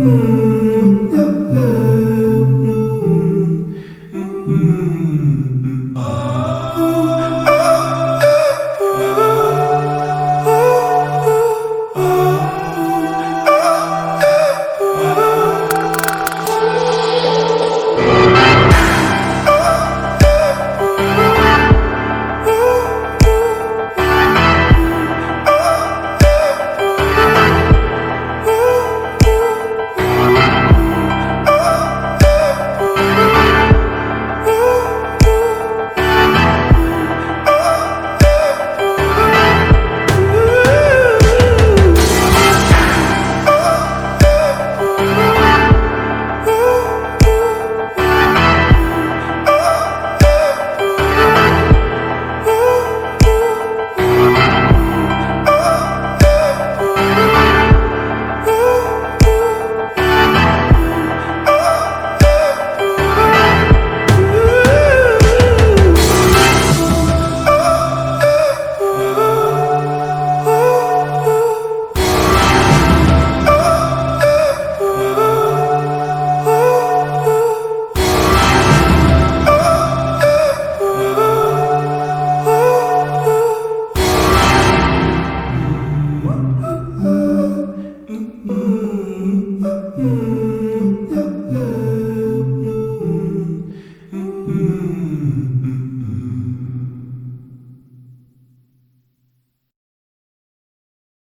Mm. Mm-hmm.